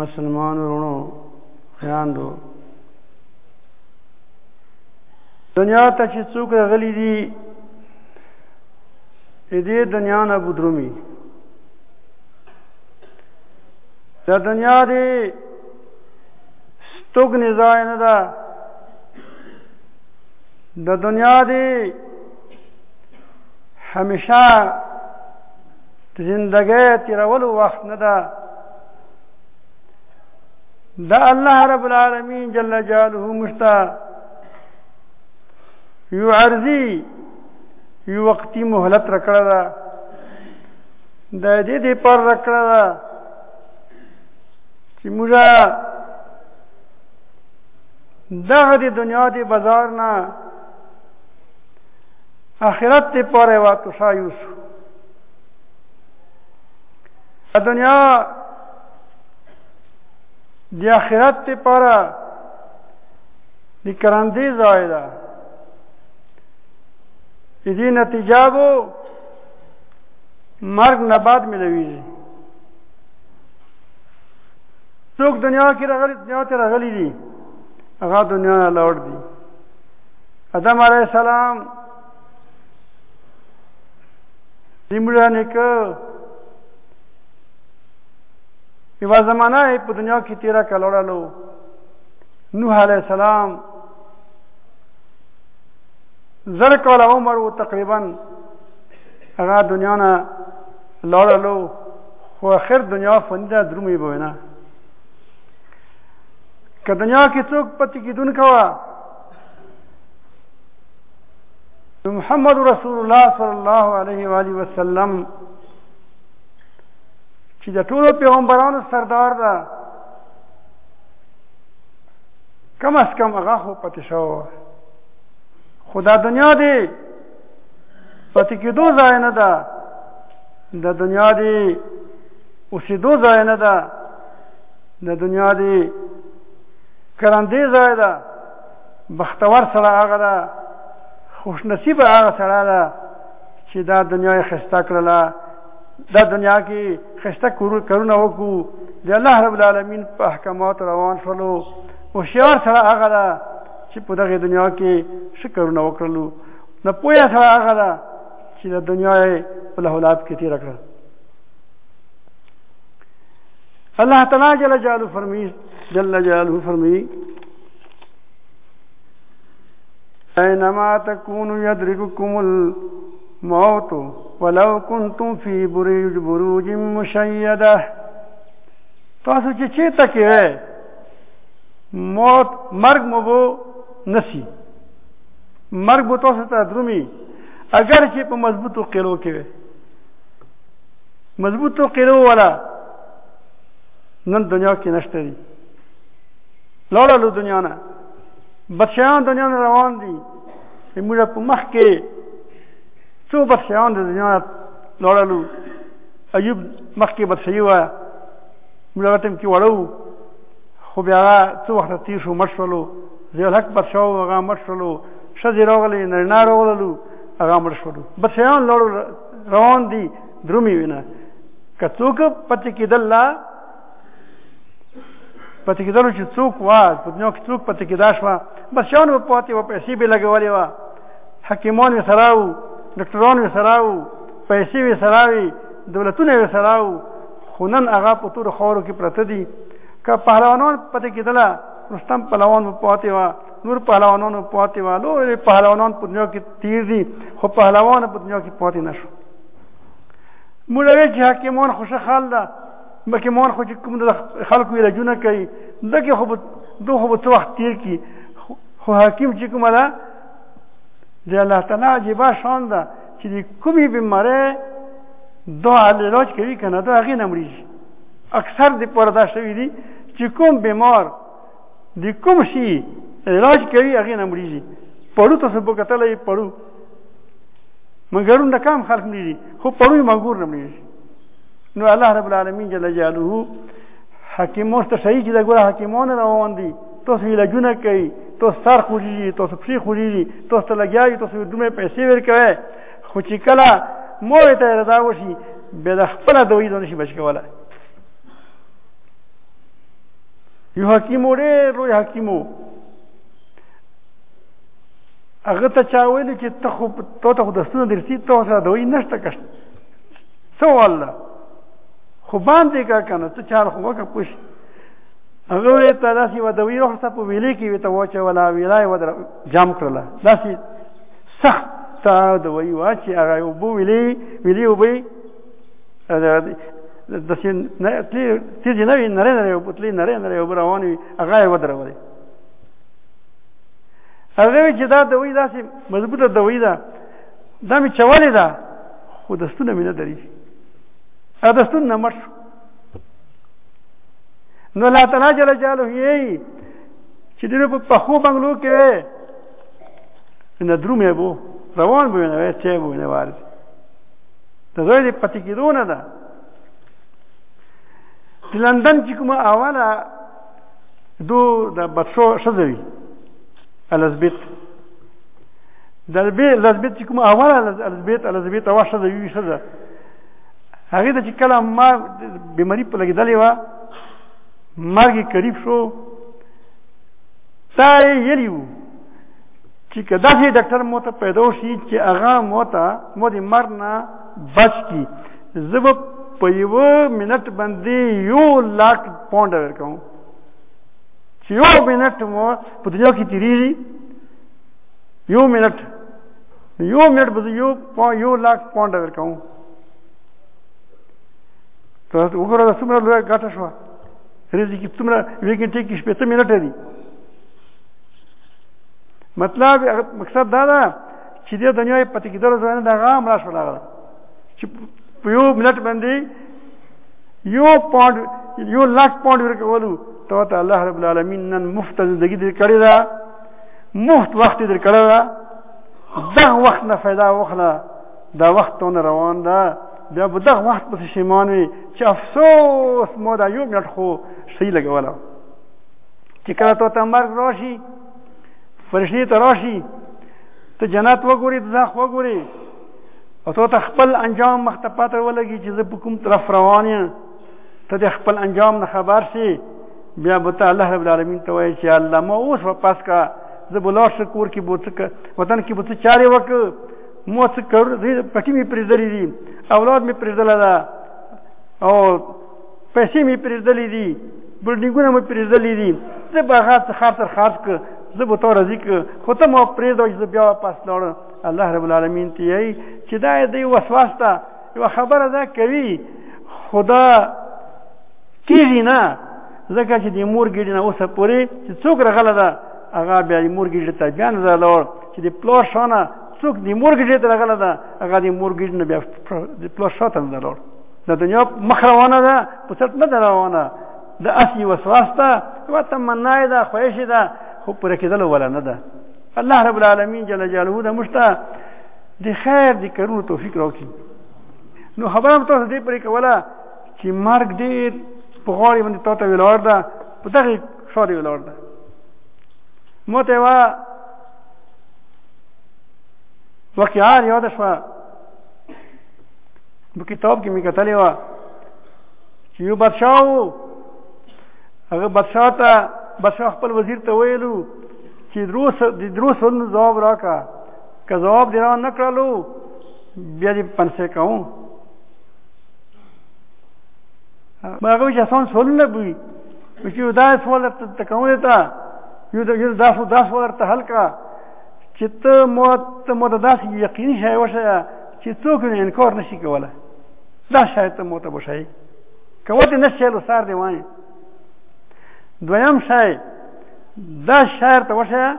مسلمان ورونو خویندو دنیا ته چې څوک راغلي دي دې دنیا نه بدرومي دا دنیا دې ستوګ نه ځای نه ده د دنیا دې همیشه زندګۍ تیرولو وخت نه ده دا الله رب العالمین جل جلاله مشتا یو عرضی یو وقتی مهلت رکړه دا د دې دې پر رکړه دا چې موږ دغه د دنیا د بازار نه آخرت ته پاره وا تو شایوس دنیا د آخرت ته پاره د کرندې ځای ده دې نتیجه وو مرګ نه بعد ملويږي څوک دنیا کې راغلي دنیا ته راغلي دي هغه دنیا نه لوړ دي ادم علیه السلام دیمړه نیکه یو زمانہ په دنیا کې تیرا کلوړلو نوح علیه السلام زر کاله عمر و تقریبا هغه دنیا نه لوړلو خو اخر دنیا فنی ده درومي بوینه که دنیا کې څوک پاتې کېدونکی وه نو محمد رسول الله صلی الله علیه و آله وسلم چې د ټولو پیغمبرانو سردار ده کم از کم هغه خو پاتې شوی خو دا دنیا دی پاتې کېدو ځای نه ده د دنیا دی اوسېدو ځای نه ده د دنیا دی کرندې ځای ده بختور سره هغه ده خوش نصیب هغه سره ده چې دا دنیا یې خسته کړله دا دنیا کې خسته کورونه وکړو د الله رب العالمین په احکامات روان شولو هوښیار سره هغه ده چې په دغه دنیا کې شکرونه وکړلو نه پوهه سره هغه ده چې د دنیا یې په لهولاب کې تېره کړه الله تعالی جل جلاله فرمي جل جلاله فرمي اينما تكونوا يدرككم الموت ولو كنتم في بروج بروج مشيده تاسو چې چیرته کې موت مرګ مو نسی مرګ به تاسو ته درومي اگر چې په مضبوطو قلو کې وي مضبوطو قلو ولا نن دنیا کې نشته دي لاړه له دنیا نه بچیان دنیا نه روان دي موږ په مخ کې څو بچیان د دنیا لاړلو ایوب مخ کې بچی و موږ هغه ټیم کې وړو خو بیا څو وخت تیر شو مړ شولو ضیالحق بادشاه هغه مړ شولو شذې راغلې نرنا راغللو هغه مړ شولو بچیان لړ روان دي درومي وینه که څوک پته کېدل لا پته کېدل چې څوک وا په دنیا کې څوک پته کېدا شو بچیان په پاتې و پیسې به لګولې وا حکیمان یې سره وو ډاکټران یې سره وو پیسې یې سره وي دولتونه یې سره وو خو نن هغه په تور خورو کې پرته دي که پهلوانان پته کېدله رستم پهلوان په پاتې و نور پهلوانانو پاتې والو پهلوانان په دنیا کې تیر دي خو پهلوان په دنیا کې پاتې نشو موږ وی چې حکیمان خوشخال خال ده حکیمان خو چې کوم د خلکو علاجونه کوي دغه خو دوه خو څه وخت تیر کی خو حکیم چې کومه ده د الله تعالی عجیبه شان ده چې د کومې بیمارۍ دا علاج کوي که نه دا هغې نه مړېږي اکثر د پرده شوي دي چې کوم بیمار د کوم شي علاج کوي هغه نه مریږي پړو ته سبو کتلې پړو منګرون د کام خلق مریږي خو پړو منګور نه مریږي نو الله رب العالمین جل جلاله حکیم اوس ته صحیح چې دا ګوره حکیمون روان دي تاسو یې لګونه کوي تاسو سر خوږي تاسو پښې خوږي تاسو ته لګیاي تاسو دومره پیسې ورکوي خو چې کله مور ته رضا وشي به د خپل دوی دونه شي بچ کوله یو حکیم ډېر لوی حکیم وو هغه ته چا ویل چې ته خو ته ته خو د ستونو درسي ته سره دوی نشته کښ څه والله خو باندې کا کنه ته چار خو وکه پوش هغه وی ته داسې و دوی روح ته په ویلې کې وی ته وچه ولا ویلای و در جام کړل داسې سخت تا دوی واچي هغه وبو ویلې ویلې وبې د سین نه تلی تیز نه وی نری نری او پتلی نری نری او روان وی هغه یې ودرولې هغه چې دا د وی داسې مضبوطه د وی دا دا می چوالې دا خو د ستونه مینه دري ا د ستونه مر نو لا تناجل جاله یی چې دې په خو بنگلو کې نه درومې بو روان بو نه وای چې بو نه وارد ته زوی دې پتی کېدو نه ده د لندن چې کومه اوله دو د بچو ښځه وي الزبیت د الزبیت چې کومه اوله الزبیت الزبیت اوه ښځه وي ښځه هغې ته چې کله ما بیماري په لګېدلې وه مرګ قریب شو تا یلی وو چې که داسې ډاکټر مو ته پیدا شي چې هغه مو ته مو د مرګ نه بچ کی زه به په یوه منټ باندې یو لاک پونډ ورکوم چې یو منټ مو په دنیا کې تیریږي یو منټ یو منټ به یو یو لاک پونډ ورکوم ته وګوره څومره لویه ګټه شوه ورځې کې څومره یوې ګنټې کې شپېته منټه دي مطلب مقصد دا ده چې د دنیا په پاتې کېدلو سره د هغه مړه شول هغه چې په یو منټ باندې یو پاونډ یو لاک پاونډ ورکولو ته ته الله رب العالمین نن مفت زندگی دې کړې ده مفت وخت دې کړې ده دا وخت نه فایده واخله دا وخت ته روان ده بیا په دغه وخت پسې شیمان وي چې افسوس مو دا یو منټ خو شي لګوله چې کله تو ته مرګ راشي فرشتې ته راشي ته جنت وګوري ته ځخ وګوري او تو ته خپل انجام مخ ته پاتې ولګي چې زه په کوم طرف روان یم ته د خپل انجام نه خبر شي بیا به ته الله رب العالمین ته وایي چې الله ما اوس واپس کا زه به لاړ شم کور کې به څه وطن کې به څه چارې وکړم مو څه کور پټی می پرېدلې دي اولاد می پرېدل ده او پیسې می پرېدلې دي بلډینګونه می پرېدلې دي زه به هغه څه خاطر خاص ک زه به تور ځیک خو ته مو پرېدو چې بیا واپس لاړ الله رب العالمین ته یې چې دا دې وسواس ته یو خبره ده کوي خدا کیږي نه ځکه چې د مور ګډ نه اوسه پوري چې څوک رغله ده هغه بیا د مور ګډ ته بیا نه زالور چې د پلار شانه څوک د مورګیج ته راغله ده هغه د مورګیج نه بیا د پلار شاته نه لور د دنیا مخ روانه ده په څټ نه ده روانه د اسی وسواس ده و تمنا ده خوښ ده خو پر کېدل ولا نه ده الله رب العالمین جل جلاله ده مشته د خیر د کارونو توفیق راکړي نو خبره هم تاسو دې پرې کوله چې مرګ ډېر په غاړې باندې تاته ولاړ ده په دغې شو دی ولور ده موته وا وکیار یو د شو په کتاب کې مې کتلې و چې یو بادشاہ هغه بادشاہ ته بادشاہ خپل وزیر ته ویلو چې دروس د دروس ونو جواب راکا که جواب دی را نه کړلو بیا دې پنسه کوم ما هغه چې اسان سولنه بوي چې دا سوال ته کوم ته یو د یو داسو داس ورته هلکا چې ته مو ته مو داس یقیني شای وشه چې څوک نه انکار نشي کوله دا شاید ته مو ته بشای کوته نه شیلو سار دی وای دویم شای دا شاعر ته وشه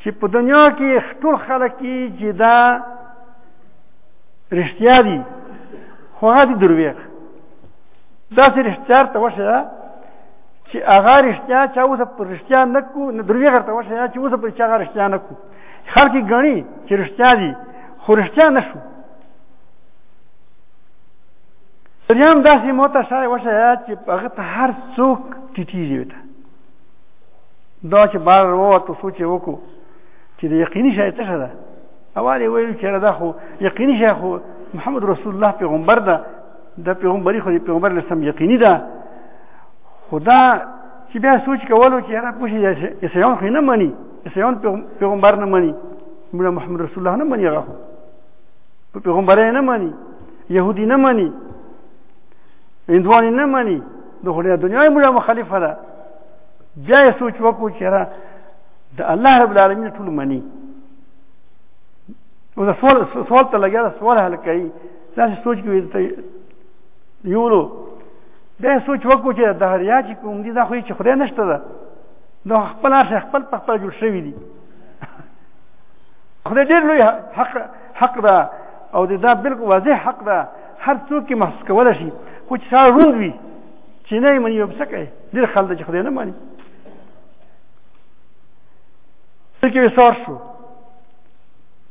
چې په دنیا کې ټول خلک چې دا رښتیا دي خو هغه درویغ دا سر اختیار ته وشه چې هغه رښتیا چې اوس پر رښتیا نه کو نه دروي غرته وشه چې اوس پر چا غر رښتیا نه کو خلک غني چې رښتیا دي خو رښتیا نه شو دریم داسې موته شای وشه چې هغه ته هر څوک ټیټیږي وته دا چې بار وو ته سوچ وکړو چې د یقیني شای څه ده اول یې ویل چې دا خو یقیني شی خو محمد رسول الله پیغمبر ده د پیغمبري خو د پیغمبر له سم یقیني ده خدا چې بیا سوچ کولو چې هغه پوښي چې اسلام خو نه مانی اسلام پیغمبر نه مانی مولا محمد رسول الله نه مانی هغه په پیغمبر نه مانی يهودي نه مانی هندوان نه مانی د خدای دنیا مولا مخالفه ده بیا سوچ وکړو چې د الله رب العالمین ټول مانی او دا سوال سوال ته لګیا دا سوال حل کوي دا سوچ کوي ته یولو دا سوچ وکړو چې د هریا چې کوم دي دا خو چې خدای نشته ده نو خپل هر خپل په خپل جوړ شوی دي خدای ډېر لوی حق حق ده او دا بالکل واضح حق ده هر څوک کې محسوس کول شي خو چې سره روند وي چې نه یې مني یو څه کوي ډېر خلک ده چې خدای نه مني څه کې وسار شو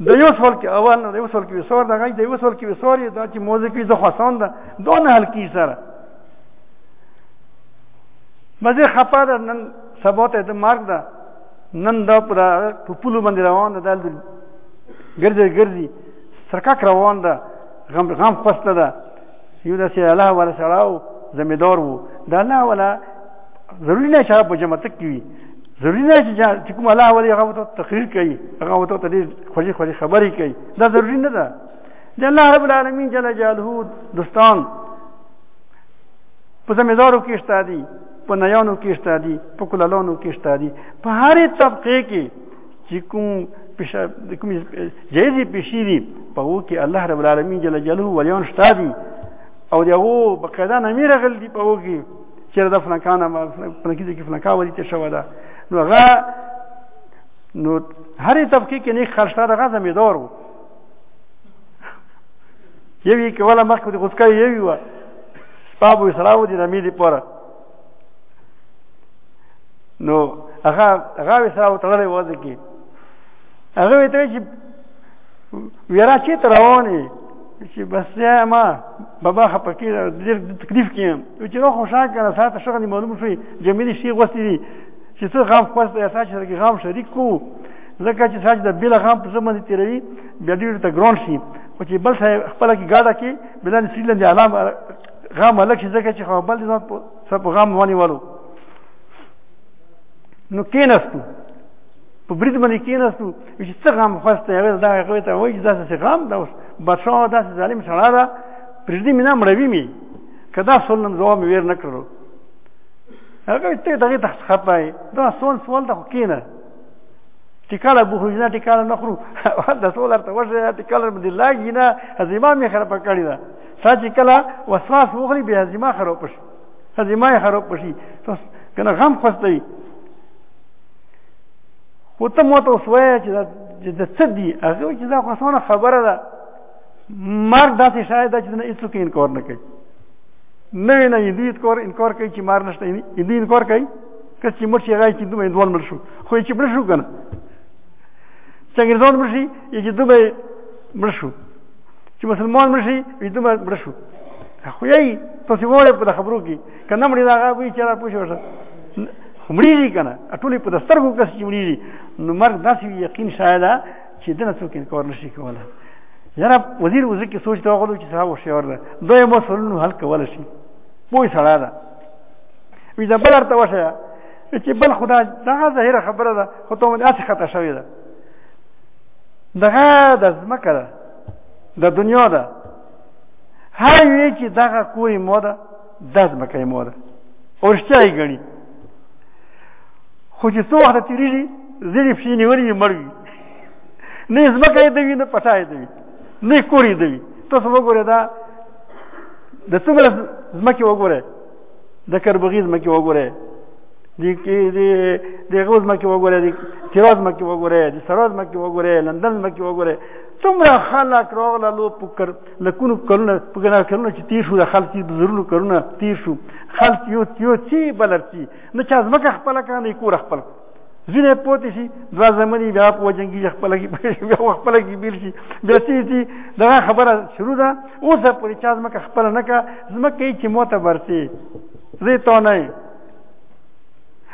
د یو سوال کې اول نه د یو سوال کې وسار دا غي د یو سوال کې وسار دا چې موزیک وي زه خو آسان ده دون حل کی سره مزه خپه ده نن سبا ته د مرګ ده نن دا پر په پلو باندې روان ده دل ګرځي ګرځي سرکک روان ده غم غم خوست ده یو داسې الله ولا سړاو زمیدار وو دا الله ولا ضروري نه چې په جماعت کې وي ضروري نه چې کوم الله ولا هغه ته تقریر کوي هغه ته ته خوشي خوشي خبرې کوي دا ضروري نه ده د الله رب العالمین جل جلاله دوستان په زمیدارو کې شته دي په نیانو کې شته دي په کلالانو کې شته دي په هرې طبقه کې چې کوم پیشه کوم جایزې پیشې دي په هغو کې الله رب العالمین جل جلاله ولیان شته دي او د هغو په قاعده نامې راغلي دي په هغو کې چېرې دا فلانکانه فلانکي ځای کې فلانکا ولي تېر شوی ده نو هغه نو هرې طبقې کې نیک خرج شته د هغه زمیدار و یوې کوله مخکې د غوڅکۍ یوې وه سپاب و سراو دي نامې دپاره نو هغه هغه سره تړلې وځي کی هغه وی ته چې ویرا چې تر روانې چې بس یا ما بابا خپکی ډیر تکلیف کیم چې نو خوشاله کنه ساته شغل معلوم شي جمیل شي غوستې دي چې څه غم خوسته یا ساته چې غم شریک کو ځکه چې ساته د بل غم په زمون دي تیروي بیا ډیر ته ګرون شي او چې بل خپل کې ګاډه کې بلان سیلن دي علامه غم لکه چې ځکه چې خو بل ځان په سب غم ونی ولو نو کیناستو په برید باندې کیناستو چې څه غم خوسته یو دا هغه ته وایي دا څه غم دا اوس بچو دا څه ظالم سره دا پرېږدي مې نه مړوي مې کدا سولم جواب مې ویر نه کړو هغه ته دغه تخت خپای دا سول سول ته کینه ټیکاله بو خو نه ټیکاله نخرو دا سول ته وشه ټیکاله باندې لاګی نه هزیمه مې خراب کړی دا تا چې کله وسواس وغلی بیا زما خراب شي زما خراب شي کنه غم خوستوي خو ته مو ته وسوي چې د څه دی هغه چې دا خاصونه خبره ده مرګ داسې شاید چې نه هیڅوک انکار نه کوي نوې نه یې دوی انکار انکار کوي چې مار نشته یې دوی انکار کوي که چې مړ شي هغه چې دوی دوه مړ شو خو چې مړ شو کنه څنګه ځان مړ شي یی دومره مړ شو چې مسلمان مړ شي یی دومره مړ شو خو یی تاسو وره په خبرو کې کنه مړی دا غوي چې را پوښو شه مړی کنه ټولې په دسترګو کې چې مړی نو مرګ داسې یقین شاید چې دنه څوک انکار نشي کوله یاره وزیر وزیر کې سوچ دا غوړو چې صاحب شعر ده دوی مسولونو حل کول شي پوه سړا ده وی دا بل ارته وشه چې بل خدا دا ظاهره خبره ده خو ته مې اسی خطا شوې ده دغه د ځمکه ده د دنیا ده هر یوې چې دغه کوی مو ده د ځمکه یې مو ده او رښتیا یې ګڼي خو چې څو وخته تېرېږي ځینې پښې نیولې یې مړ وي نه یې ځمکه یې دوي نه پټا یې دوي نه یې کور یې دوي تاسو وګورئ دا د څومره ځمکې وګورئ د کربغیز مکه وګوره دی کې دی دی غوز مکه وګوره دی تیراز مکه وګوره دی سراز مکه وګوره لندن مکه وګوره څومره خلک راغله لو پکر لکونو کلونه پکنا کلونه چې تیر شو د خلک زرونو کلونه تیر شو خلک یو یو چی بلرتی نه چا ځمکه خپل کړه نه کور خپل زینه پوتې شي دوا زمني بیا په جنگي خپل کې پېښ بیا خپل کې بیل شي بیا سي سي دا خبره شروع ده اوسه پرې چا زمکه خپل نه کا زمکه چې موته ورسي زه ته نه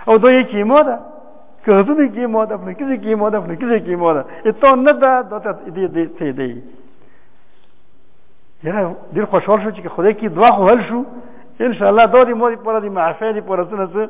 او دوی کې مو ده که زه دې کې مو ده په کې کې مو ده په کې کې مو ده ته نه ده دته دې دې ته دې یاره ډیر خوشحال شو چې خدای کې دوا خو حل شو ان شاء الله دا دې مو دې پر دې معافی دې پر سنت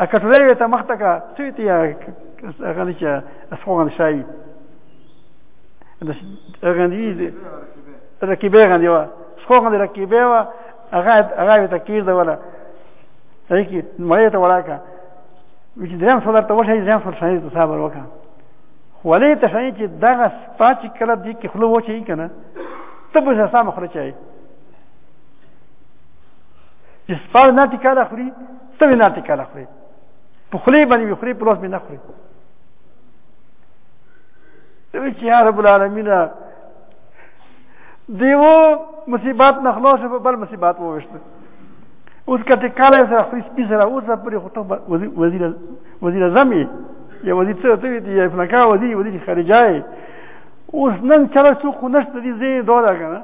اکټورې وې ته مخته کا څه تی هغه نه چې اسخوان شای د غندې رکیبه غندې وا سخوان دې رکیبه وا هغه هغه ته کیر دا ولا هي کې مړې ته ولاکا وچ دریم صدر ته وشه دریم صدر شای ته صبر وکا ولې ته شای چې دغه پاچ کله دې کې خلو وچی کنه ته به سم خرچای چې سپاو نه ټیکاله خوري ته وینا ټکاله خوري په خلی باندې خوري په لاس باندې نه خوري دوی چې یا رب العالمین دیو مصیبات نه خلاص په بل مصیبات ووشته اوس کته کاله سره خپل سپی سره اوس پر خطو وزیر وزیر اعظم یا وزیر څه ته دی یا فلکا وزیر وزیر خارجه اوس نن چلا څوک نشته دي زه دوه کنه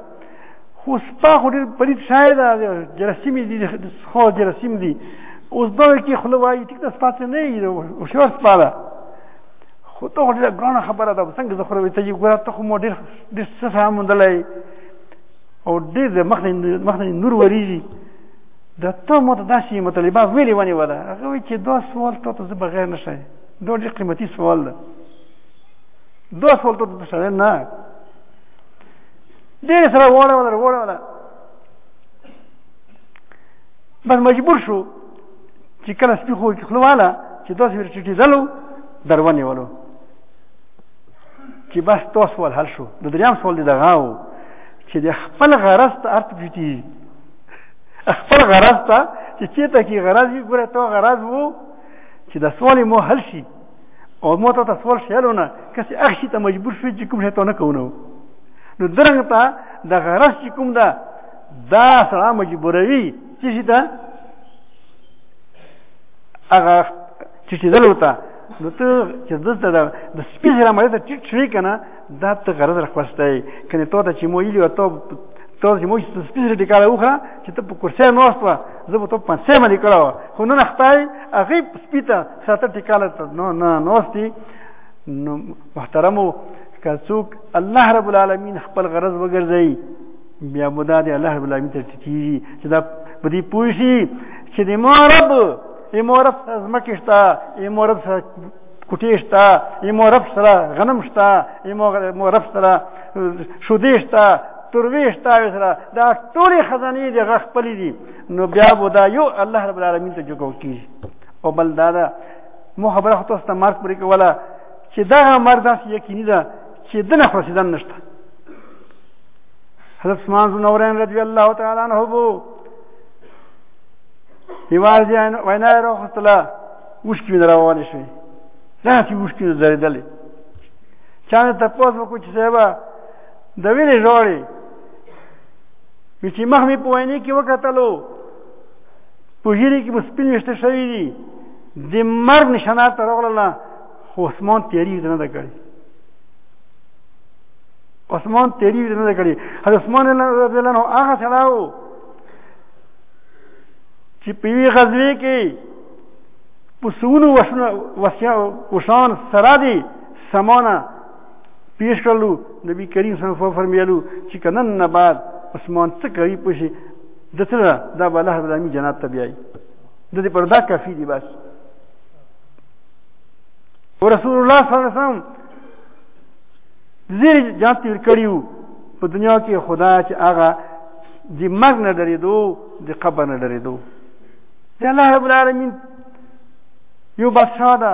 خو سپا خو ډېر پلید شاید جرسیم دي خو جرسیم دي اوس دا کې خله وایي ټیک د سپا څه نه یي او شور سپا ده خو ته ډېر ګرانه خبره ده څنګه زه خو وي ته یې ګوره ته خو مو ډېر ډېر څه فهم مندلای او ډېر د مخ نه مخ نه نور وریږي د ته مو ته داسې مطالبه ویلې ونی ولا هغه وی چې دا سوال ته ته بغیر نشي دا ډېر قیمتي سوال ده دا سوال ته ته نه ډېر سره وړه وړه وړه وړه بس مجبور شو چې کله سپي خو کې خلواله چې دوس ور چټي دلو درونی ولو چې بس دوس ول حل شو د دریم سوال دی دغه و چې د خپل غرض ته ارت جوتی خپل غرض ته چې چېته کې غرض وي ګوره تو غرض وو چې د سوال مو حل شي او مو ته تسول شیلونه کسي اخشي ته مجبور شو چې کوم شي ته نه کوونه نو درنګ ته د غرس چې کوم ده دا سره مجبوروي چې شي ته هغه چې چې دلته نو ته چې دلته د سپي سره مړ ته ټیټ شوي که نه دا ته غرض راخوستی که نه تو ته چې مو ویلي وه ته ته چې موږ ته سپیڅلې ټیکاله وخوره چې ته په کرسۍ ناست وه زه به ته په پنسۍ باندې کړی وه خو نن اخته یې هغې سپي ته ساته ټیکاله ته نو نه نوستي نو محترمو که څوک الله رب العالمین خپل غرض وګرځي بیا بودا دی الله رب العالمین ته ټیټیږي چې دا په دې پوه شي چې د مورب د مورب سره ځمکې شته د مورب سره کوټې شته د مورب سره غنم شته د مورب سره شودې شته تروې شته سره دا ټولې خزانې د غ خپلې دي نو بیا بودا یو الله رب العالمین ته جوګو کیږي او بل دا ده مو خبره خو تاسو ته مرګ پرې کوله چې دغه مرګ داسې یقیني ده چې د نه خلاصېدن نشته حضرت عثمان بن نورین رضی الله تعالی عنه وو یوازې وینا یې راوخستله اوښکې مې راروانې شوې داسې اوښکې مې درېدلې چا نه تپوس وکړو چې صاحبه د وینې ژاړې وي چې مخ مې په وینې کې وکتلو په ژیرې کې به سپین ویشته شوي دي د مرګ نشانات ته راغلله خو عثمان تیاري نه ده کړې عثمان تیاري نه ده کړې حضرت عثمان رضی الله عنه هغه سړی و چې په یوې غزوې کې په سونو وشان سره دي سمانه پیش کړلو نبی کریم صلی الله علیه وسلم فرمایلو چې کنن نه بعد اسمان څه کوي پوشي د تر دا به الله العالمین جنات ته بیایي د دې پر دا کافی دی بس او رسول الله صلی الله علیه وسلم زیر جنات تیر کړیو په دنیا کې خدا چې هغه د مرګ نه ډریدو د قبر نه ډریدو د الله رب العالمین یو بادشاہ ده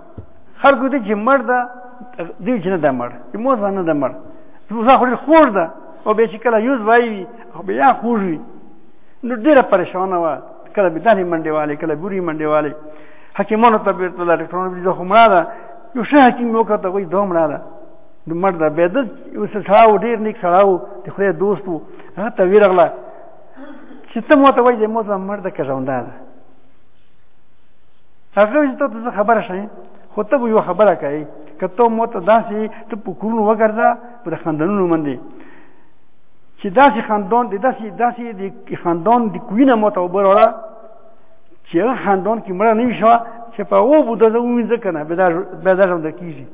خلکو دې چې مړ ده دې چې نه ده مړ چې مور ده نه ده مړ موسی خو ډېر خور ده او بیا چې کله یوز وایي وي خو بیا خور وي نو ډېره پریشانه وه کله به داسې منډې والې کله بوري منډې والې حکیمانو ته بېرته دا ډاکټرانو به زه خو مړه ده یو ښه حکیم مې وکړ ته وایي دا مړه ده نو مړ ده بیا ده یو سړی و ډېر نیک سړی و د خدای دوست و هغه ته ویرغله چې ته ماته وایي زه مور ده مړ ده که ژونده ده هغه چې ته څه خبره شې خو ته یو خبره کوي کته مو ته داسې ته په کورونو وګرځه په خندنونو باندې چې داسې خندون د داسې داسې د خندون د کوینه مو ته وبروړه چې هغه خندون کې مړه نه شو چې په او بده زه وینځ کنه به دا به دا هم د کیږي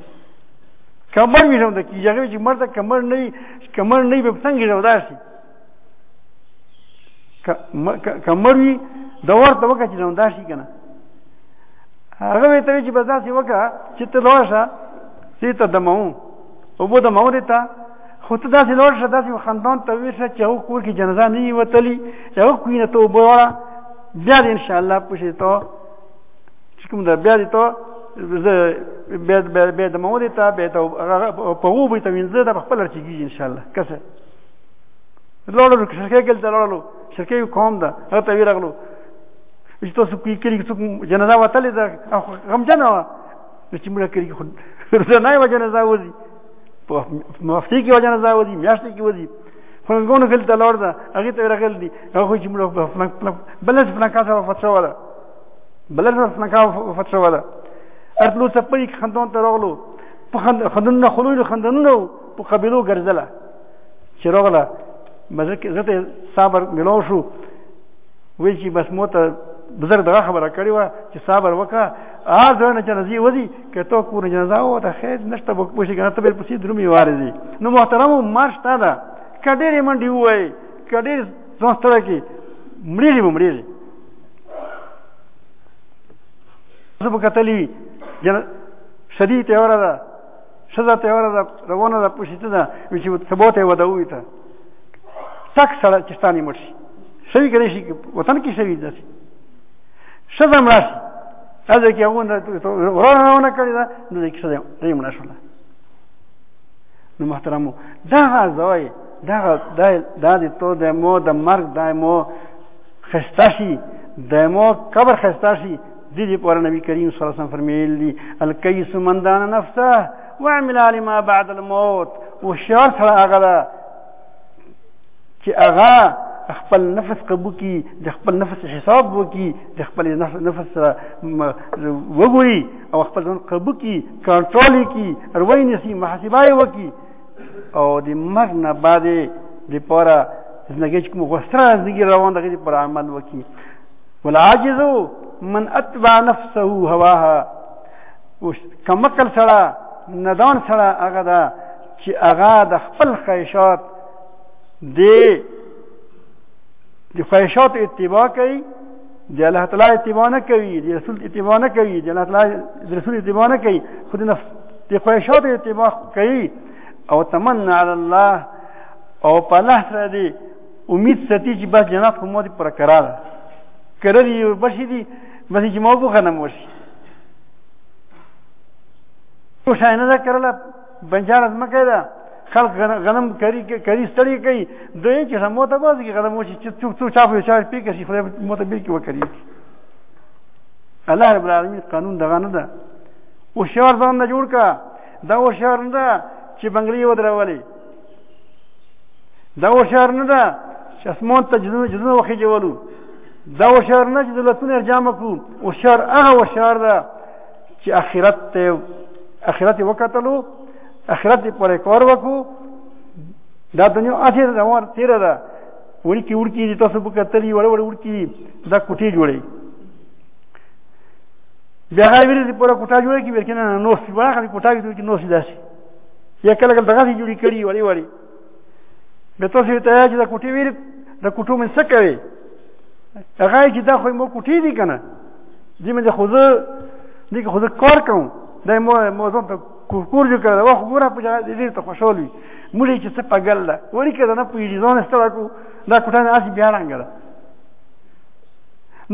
کمر وینم د کیږي هغه چې مرته کمر نه کمر نه به څنګه راوځي کمر وي د ورته وکړه چې نو دا شي کنه هغه وی ته چې بس داسې وکړه چې ته لوړ شه چې ته دمو او بو دمو دې ته خو ته داسې لوړ شه داسې خندان ته وی شه چې هغه کور کې جنازه نه وتلی هغه کوینه ته وبوړه بیا ان شاء الله پوښې ته چې کوم دا بیا دې ته زه بیا بیا د مو دې ته بیا ته په وو به ته وینځه د خپل چیږي ان شاء الله کسه لړلو شرکې کې ته لړلو شرکې قوم ده هغه ته ویرغلو چې تاسو کې کلی څوک جنازه وتلې ده غم جنا و چې موږ کلی خو نه و جنازه وځي په مفتي کې جنازه وځي میاشتې کې وځي فلنګونو کې ته لړ ده هغه ته ویرغل دي هغه چې موږ فلنګ فلنګ بلز فلنګ کا سره وفات شو ده بلز فلنګ کا وفات شو ده ارتلو سپری خندون ته راغلو په خندون نه خلوی خندون نه په قبیلو ګرځله چې راغله زه ته صبر ملو شو ویل چې بس مو ته بزرګ دغه خبره کړې وه چې صبر وکړه هغه ځای نه جنازې وځي که ته کور نه جنازه ووته خیر نشته به پوه شي که نه ته به پسې درومې وارځي نو محترمو مار شته ده که ډېرې منډې ووایې که ډېر ځان ستړی کړي مړېږي به مړېږي زه به کتلي شدید تیوره ده شزه ته ور ده روانه ده پوښتې ده چې سبوت یې ودا وې ته تک سره چستاني مرشي شوی کړي شي وطن کې شوی ده شزه مرش هغه کې هغه نه ورونه کړی ده نو کې شزه یې مرش ولا نو محترمو دا غزوي دا دا دا د تو د مو د مرګ د مو خسته شي د مو قبر خسته شي دي دي پر نبی کریم صلی الله علیه وسلم فرمایلی الکیس من دان نفسه وعمل لما بعد الموت وشار سره هغه ده چې هغه خپل نفس قبو کی د خپل نفس حساب وکي د خپل نفس سره وګوري او خپل ځان قبو کی کنټرول کی اروي نسی محاسبه وکي او د مرګ نه بعد د پاره زندګی چې کوم غوستره زندګی روان دغه پر عمل وکي والعاجز من اتبع نفسه هواها کمکل سره ندان سره هغه دا چې هغه د خپل خیشات دی د خواهشات اتباع کوي د الله تعالی اتباع نه کوي د رسول اتباع نه کوي د الله تعالی د رسول اتباع نه کوي خو د نفس د خواهشاتو اتباع کوي او تمنا علی الله او په الله سره دی امید ساتي چې بس جنت خو مو دې پر قرار کړی دی بشي دی بس چې مو بوخنه مو شي تو شاینه دا کړله بنجار ځمکه ده خلق غنم کری کری ستړي کوي دوی چې سمو ته بازي غنم وشي چې څوک څوک چاپ چاپ پی کوي خدای مو ته به کې وکړي الله رب العالمین قانون دغه نه ده او شعر ځان نه جوړ کا دا و شعر نه ده چې بنگلي ودرولې دا و شعر نه ده چې اسمان ته جنونه جنونه وخی جوړو دا و شعر نه چې دولتونه ارجام کو او شعر هغه و شعر ده چې اخرت ته اخرت وکتلو اخرت پورې کور وکړو دا دنیا اخر روان تیر ده ورکی ورکی دي تاسو په کتلی وړ وړ ورکی دا کوټي جوړي بیا هغه ویل چې پوره کوټه جوړه کی ورکنه نو سی واخلي کوټه جوړه کی نو سی داسي یا کله کله دغه جوړی کړي وړي وړي د تاسو ته چې د کوټې ویل د کوټو مې څه کوي هغه چې دا خو مو کوټې دي کنه دې مې خو زه دې خو زه کار کوم دا مو مو ځم ته کور جو کړه واخ ګوره په دې ته خوشاله وي مولې چې څه پګل ده وړي کړه نه پوهیږي ځان ستړی کو دا کوټه نه اسی بیا رنګ ده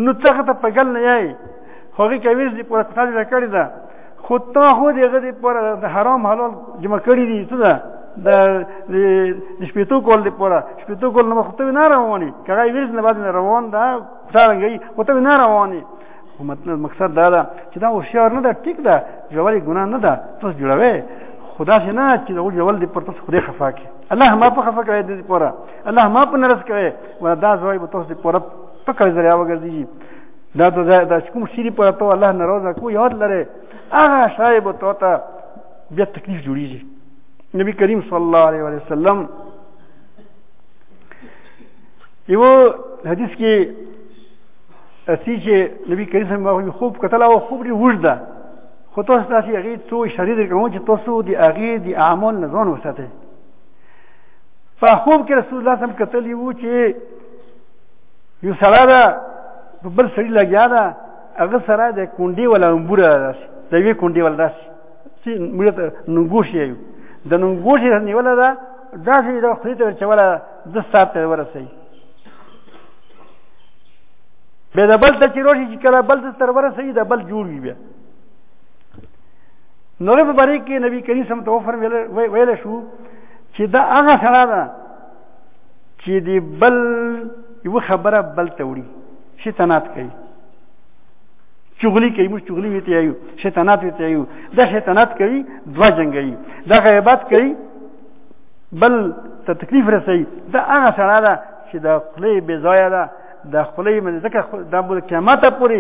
نو څنګه ته پګل نه یې هغه کوي چې په کوټه دې کړی ده خو تا خو دغه د پر د حرام حلال جمع کړی دي څه ده د د شپېتو کول د پر شپېتو کول نو خو ته نه رواني کغه ویرس نه بعد نه روان ده څنګه خو ته نه رواني خو مطلب مقصد دا ده چې دا هوښیار نه ده ټیک ده جوړې ګناه نه ده تاسو جوړوي خدا څخه نه چې دا جوړول دې پر تاسو خدای خفا کی الله ما په خفا کړی دې پر الله ما په نرس کړی ولا دا زوی به تاسو دې پر په کړی ذریعہ وګرځي دا ته دا چې کوم شری په تو الله ناراضه کو یاد لره هغه شای به تو ته بیا تکلیف جوړیږي نبی کریم صلی الله علیه و سلم یو حدیث کې اسی چې نبی کریم صلی الله علیه و خوب کتل او خوب لري وجده خو تاسو تاسو هغه څو اشاره درکوم چې تاسو د هغه د اعمال نه ځان وساتئ په خوب کې رسول الله صلی الله علیه و سلم کتلی وو چې یو سړی ده په بل سړي لګیا ده هغه سره د کونډې ولا نمبوره راشي د یوې کونډې ولا راشي چې موږ ته ننګوش یو د ننګوش یې نیوله ده داسې د خولې ته ورچوله د ساعت ته ورسوي بیا د بل ته چې روشي چې کله بل ته تر ورسوي د بل جوړ وي بیا نور په باره کې نبی کریم سم ته وفر ویل شو چې دا هغه سره ده چې دی بل یو خبره بل ته وړي شیطانات کوي چغلی کوي موږ چغلی ویته یو شیطانات ویته یو دا شیطانات کوي دوا جنگي دا غیبت کوي بل ته تکلیف رسي دا هغه سره ده چې د خپلې بې ځایه ده د خپلې منځ ځکه د قیامت پورې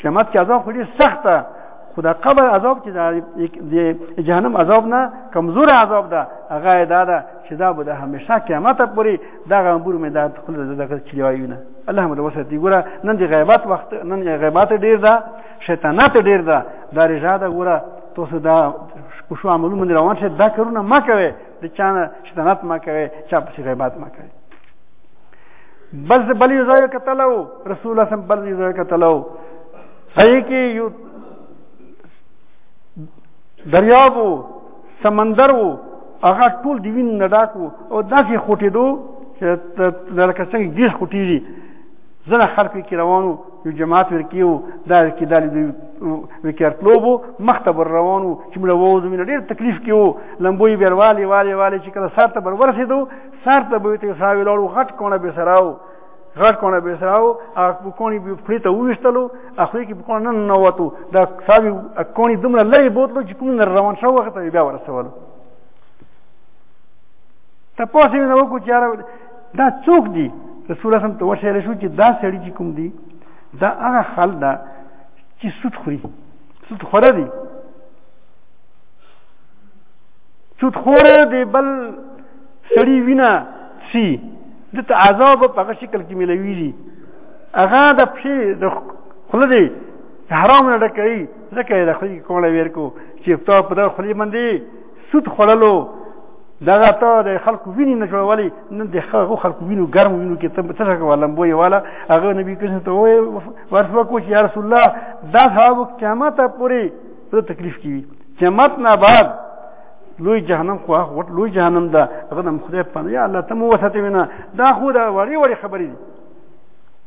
قیامت کې عذاب خو ډېر سخته خو د قبر عذاب چې د جهنم عذاب نه کمزور عذاب ده هغه دا ده چې دا به د همیشه قیامت پورې دا غمبور مې دا خپل د دغه چلیوایونه الله مو د وساتي ګوره نن دی غیبت وخت نن غیبت ډیر ده شیطانات ډیر ده دا رجا ده ګوره تاسو دا کوشو عملو من روان شه دا کارونه ما کوي د چانه شیطانات ما کوي چا په غیبت ما کوي بل بل یو ځای کتلو رسول الله صلی الله علیه وسلم بل یو ځای کتلو صحیح کې یو دریابو سمندر وو هغه ټول د وینو نه ډاک وو او داسې خوټېدو چې لکه څنګه ګیس خوټېږي زنه خر پې کې روان وو یو جماعت ورکی وو دا ورکی دا لیدو ورکی ارتلو وو مخته بر روان وو چې موږ ووځو مینه ډېر تکلیف کې وو لمبو یې بیروالې والې والې چې کله سار ته بر ورسېدو سار ته به یې ته ساوي لاړو غټ کونه به سراو غټ کونه به سراو اخو کونی به پرې ته وښتلو اخو کې په کونه نه وته دا ساوي کونی دومره لری بوتلو چې کوم روان شو وخت بیا ورسول ته پوسې نه وکړو چې یاره دا څوک دی رسول الله ته وشهره شو چې دا سړی چې کوم دی دا هغه خل دا چې سود خوري سود خوره دی سود خوره دی بل سړی وینا سی د عذاب په هغه شکل کې ملويږي هغه د پښې د خله دی حرام نه ډکوي ځکه یې د خولې کوړه ویر کو چې تا په دغه خولې باندې سود خوړلو دغه ته د خلکو ویني نه جوړولې نن د هغو خلکو وینو ګرم وینو کې ته څه کوه لمبو یې والا هغه نبي کریم ته وایي ورته وکړو چې یا رسول الله دا صحابو قیامت پورې په تکلیف کې وي قیامت نه بعد لوی جهنم خو هغه لوی جهنم ده هغه نم خدای په یا الله ته مو وساتې وینا دا خو دا وړي وړي خبرې دي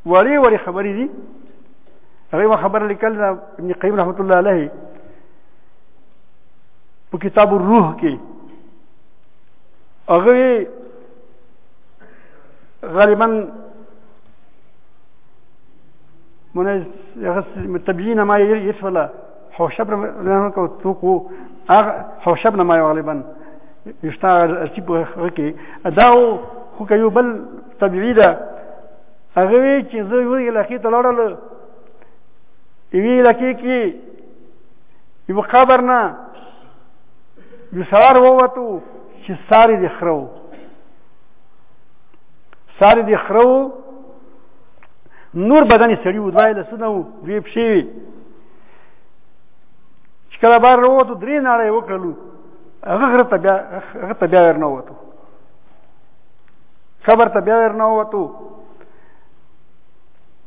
وړي وړي خبرې دي هغه خبر لیکل دا ابن قیم رحمت الله علیه په کتاب الروح کې هغه غالبا من تبيين ما يسفل حوشب نه کو تو کو اغ حوشب نه ما غالبا یشتا چې په هغه کې دا خو یو بل طبيعي ده هغه وی چې زه یو علاقې ته لاړل یوې علاقې کې یو قبر نه یو سار ووتو چې ساري د خرو ساري د خرو نور بدن یې سړي و دوه یې لاسونه وو دوې پښې وې چې کله بار راووتو درې ناره یې وکړلو هغه غره ته بیا هغه ته بیا ورنه ووتو قبر ته بیا ورنه ووتو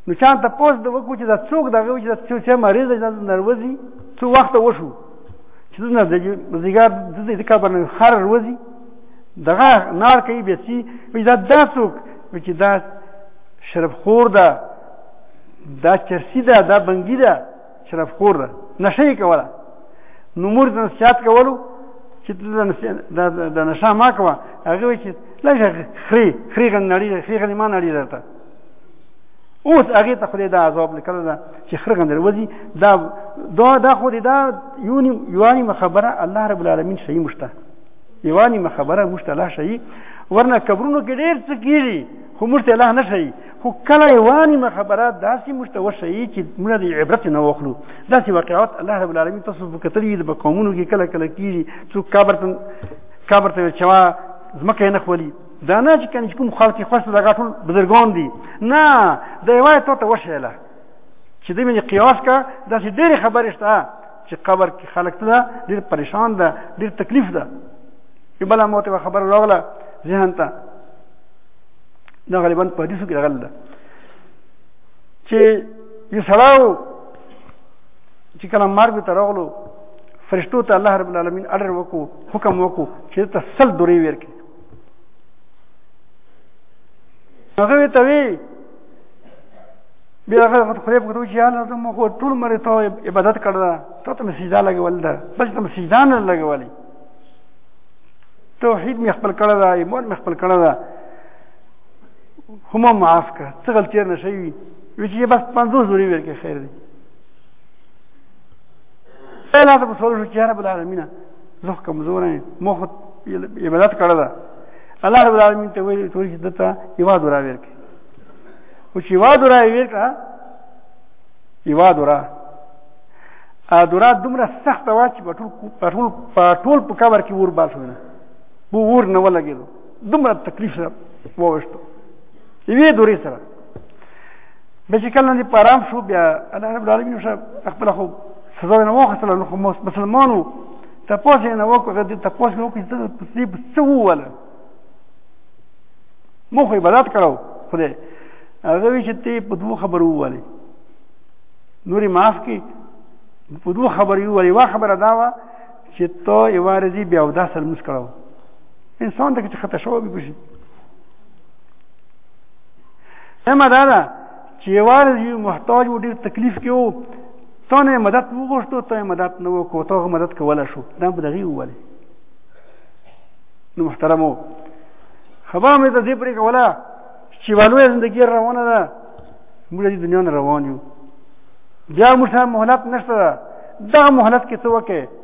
نو چان ته پوس د وکړو چې دا څوک دغه و چې دا څوک چې مریض دی دا نروځي څو وخت وشو چې نه د زیګار د دې کبر نه خر روزي دغه نار کوي به سي دا دا څوک چې دا شرف خور ده دا چرسی ده دا بنګی ده شرف خور ده نشه یې کوله نو مور د نصیحت کولو چې د نشه ما کوه هغه وایي چې لږه خري خري غن نړي خري غن ما نړي درته اوس هغه ته خدای دا عذاب لیکل دا چې خري غن دروځي دا دا دا خو دا یونی یوانی مخبره الله رب العالمین شي مشته یوه نیمه خبره موږ ته الله ښیي ورنه قبرونو کې ډېر څه کېږي خو موږ ته الله نه ښیي خو کله یوه نیمه خبره داسې موږ ته وښیي چې موږ د عبرت نه واخلو داسې واقعات الله رب العالمین تاسو به کتلي د په قومونو کې کله کله کېږي څوک قبر ته قبر ته چوا ځمکه یې نه خولي دا نه چې کنه کوم خلک خوښ دي هغه ټول بزرګان دي نه دا یوه ته ورته وښیله چې دوی مې قیاس کا داسې ډېرې خبرې شته چې قبر کې خلک ته ډېر پریشان ده ډېر تکلیف ده یو بل مو ته خبر راغله ذهن ته دا غالبا په حدیثو کې راغله ده چې یو سړاو چې کله مرګ ته راغلو فرشتو ته الله رب العالمین اډر وکړو حکم وکړو چې ته سل دورې ورکې هغه ته وی بیا هغه وخت خدای په کوم چې الله ته مخ ټول مری ته عبادت کړدا ته ته سجدا لګول دا بل ته سجدا نه لګولې توحید می خپل کړه دا ایمان می خپل کړه دا هم معاف کړه څه غلطی نه شي وی چې بس 50 زوري ورکه خیر دی پیلا ته په سوال شو چې رب العالمین زه کمزور یم مخ عبادت کړه دا الله رب العالمین ته ویل چې دته یوازې راویر او چې یوه دوره یې ویل کړه یوه دوره دوره دومره سخته وه چې په ټول په ټول په ټول په قبر کې اور بل شو نه بو اور نه ولګېدو دومره تکلیف سره وویشتو یوې دورې سره به چې کله دې په ارام شو بیا الله رب العالمین شه خپله خو سزا یې نه واخیستله نو خو مسلمان و تپوس یې نه وکړو هغه دې تپوس مې وکړو چې ته پسې څه ووله مو خو عبادت کړو خدای هغه وی چې ته په دوه خبرو والی نوري معاف کی په دوه خبرو والی وا خبره دا وا چې ته ایوارزی بیا ودا سر مس کړو انسان ته چې خطا شو به بشي اما دا ده چې یوار یو محتاج و ډیر تکلیف کې وو تا نه مدد وغوښتو ته مدد نه وکړو ته مدد کولی شو دا به دغې وولې نو محترمو خبره مې ته دې پرې کوله چې والویه زندګي روانه ده موږ دې دنیا نه روان یو بیا موږ مهلت نشته ده دغه مهلت کې څه وکړې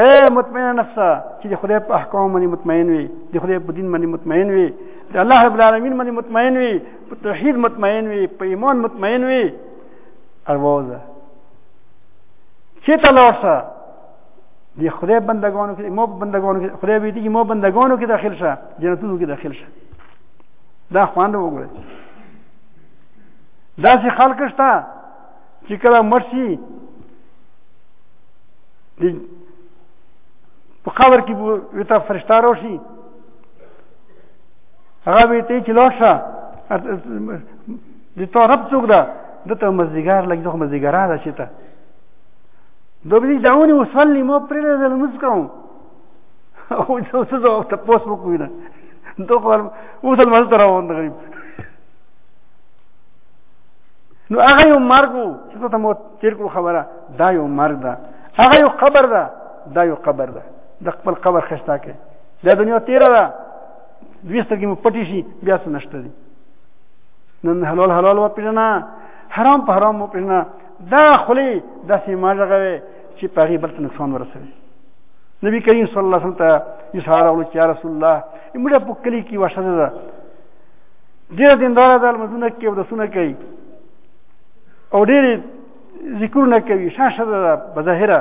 اے مطمئن نفس چې د خدای په احکام باندې مطمئن وي د خدای په دین باندې مطمئن وي د الله رب العالمین باندې مطمئن وي په توحید مطمئن وي په ایمان مطمئن وي اروازه چې ته لاړ شه د خدای بندگانو کې مو بندگانو کې خدای به دې مو بندگانو کې داخل شه جنتونو کې داخل شه دا خوند وګوره دا چې خلک شته چې کله مړ شي په قبر کې ورته فرشته راشي هغه به ته چې لاړ شه د تا رب څوک ده ده ته مزدیګر لږ دغه مزدیګره ده چې ته دوبلی دعوني وصلي مو پرې لمونځ کوم او چې اوس زه وخت پوس وکوي نه دوه خو اوس المال تر وون غریب نو هغه یو مرګ وو چې ته مو تیر کړو خبره دا یو مرګ ده هغه یو قبر ده دا یو قبر ده د خپل قبر خشتا کې دا دنیا تیره ده دویسته کې مو پټی شي بیا څه نشته دي نن حلال حلال و پیژنه حرام په حرام و پیژنه دا خلی داسې ماجغه چې په هغې بل ته نقصان ورسوي نبی کریم صلی الله علیه وسلم ته یو سړی راغلو چې یا رسول الله موږ په کلي کې یوه ښځه ده ډېره دینداره ده لمونځونه کوي اودسونه کوي او ډېرې ذکرونه کوي ښه ښځه ده په ظاهره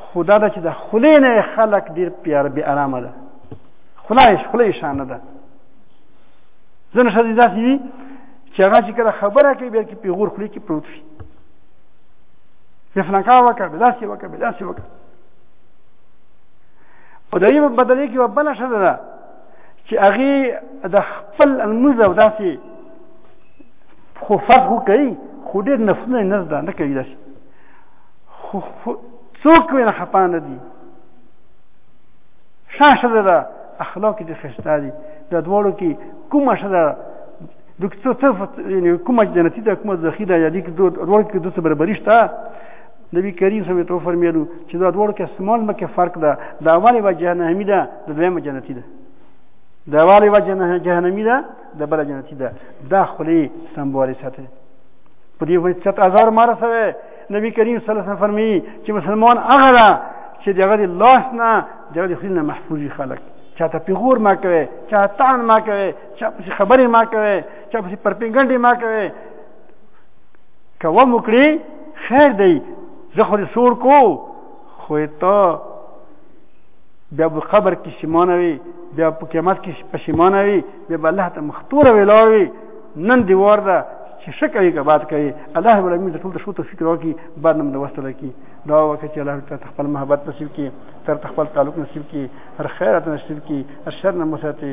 خو دا ده چې د خولې نه یې خلک ډېر پیار بې ارامه ده خوله یې خوله یې شانه ده ځینې ښځې داسې وي چې هغه چې کله خبره کوي بیا کې پیغور خولې کې پروت وي زخنکا وکړه به داسې وکړه به داسې وکړه او د دې په بدلې کې یوه بله ښځه ده چې هغې د خپل لمونځ او داسې خو فرض خو کوي خو ډېر نفسونه یې نه زده نه کوي داسې خو څوک یې نه خفه نه دي ښه ښځه ده اخلاق یې ډېر ښایسته دي د دواړو کې کومه ښځه دوی څه څه یعنی کومه جنتی ده کومه ذخیره یا دې کې دوه ورور کې دوه برابري شته نبی کریم صلی الله علیه و فرمایلو چې دا ډول کې سمال مکه فرق ده دا والی و جهنمی ده د دویم جنتی ده دا والی و جهنمی ده د بل جنتی ده دا خلی سمبولی ساته په دې وخت چې هزار مار سره نبی کریم صلی الله علیه و فرمایي چې مسلمان هغه ده چې دغه د لاس نه دغه د خپل محفوظ خلک چاته پیغور ما کوي چاته تان ما کوي چا پسې خبرې ما کوي چا پسې پرپنګنډې ما کوي که و مو کړې خیر دی زه خو دې سوړ کو خو ته بیا به قبر کې شیمانه وي بیا په قیامت کې پښیمانه وي بیا به الله ته مختوره ولاړ وي نن دی وار ده چې څه کوي که باد کوي الله رب العالمین د ټول د ښو توفیق راکړي باد نه لوستل کړي دعا وکړه چې الله تعالی خپل محبت نصیب کړي تر خپل تعلق نصیب کړي هر خیرات نصیب کړي هر شر نه مساتي